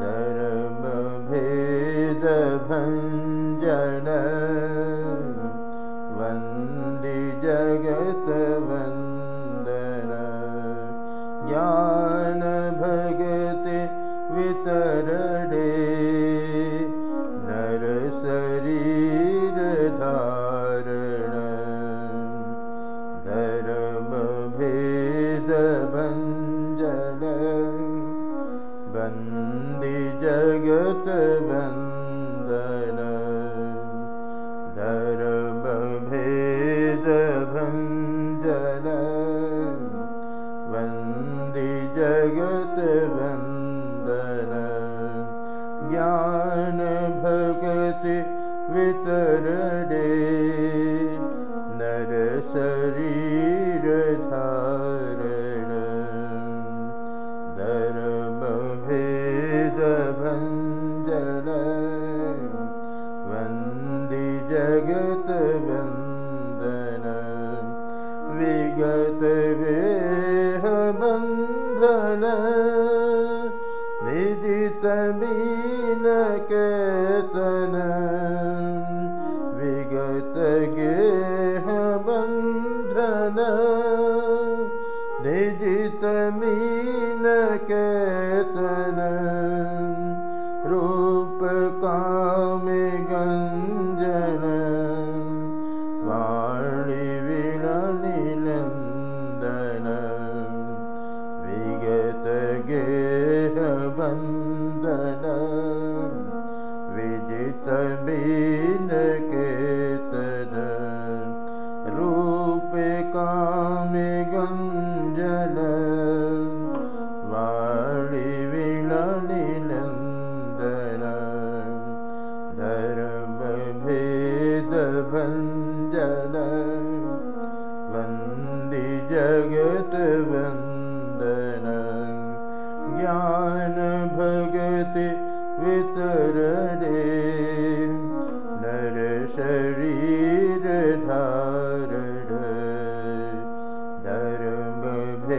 धर्मभेदभञ्जन। वन्दि जगतवन्दन ज्ञानभगति वितरडे ज्ञानभगति वितरडे नरशरीरधारण धर्मभेदभञ्जन वन्दि जगतवन्दन विगतवेहबन्धन निदितमीनकेतन विगतगेहबन्धन निदितमीनकेतन रूपकामिगञ्जन वाणिविणनिनन्दन विगतगेहबन्धन विजितमीनकेतन वन्दि जगतवन्दन ज्ञानभगति वितरडे नरशरीरधारण धर्मभेदभञ्जन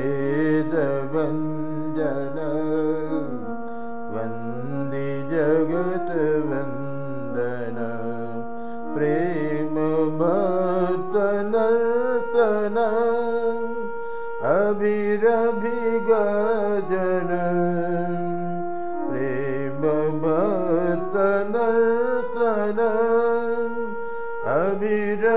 वन्दि जगतवन्दन प्रेमभक्तनर्तन अभिरभिगजन प्रेमभक्तनर्तन अभिरभिगजन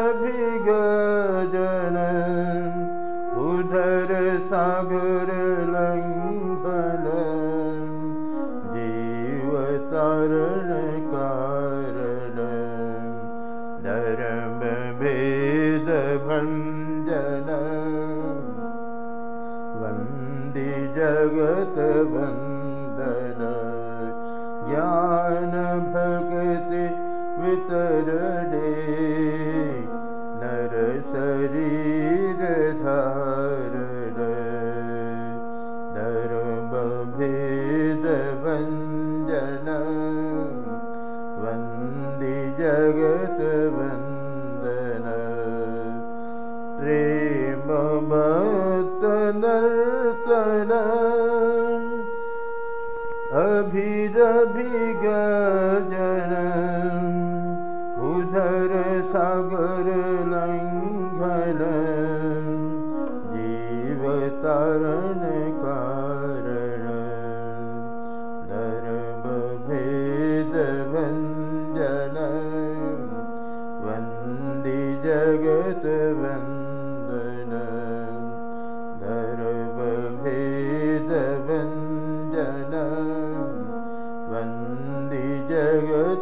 उधर सागर लङ्घन जीवतारण कारण धर्मभेदभञ्जन जगतवन्दन ज्ञानभगति वितरडे नरशरीरधारण धर्मभेदभञ्जन वन्दि जगतवन्दन। प्रेमभक्तनर्तन अभिरभिगजन उधर सागर लङ्घन जीवतारण कारण धर्मभेदभञ्जन वन्दि जगतवन्दन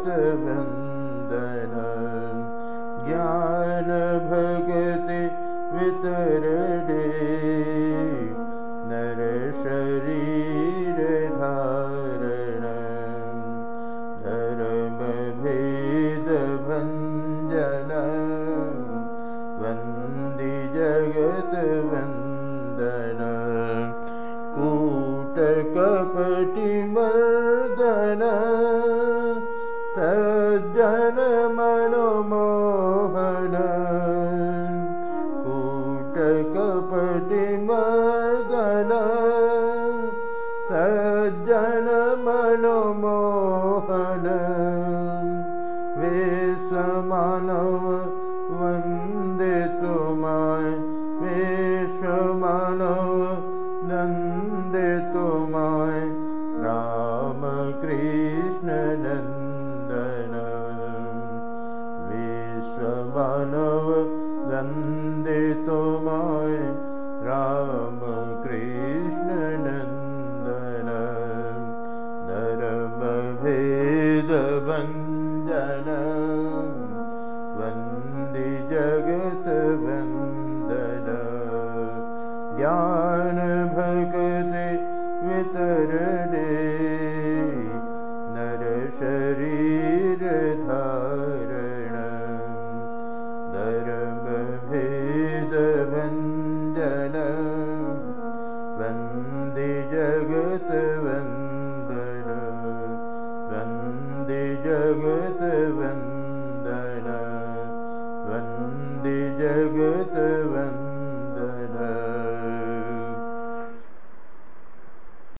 जगतवन्दन ज्ञानभगति वितरडे नरशरीरधारण धर्मभेदभञ्जन वन्दि जगतवन्दन कूटकपटिमर्दन स मानव ज्ञान भगत वितरणे। नर शरीर धारण। धर्म धर्मेदवन्दे जगतवन्दन बन्दे जगत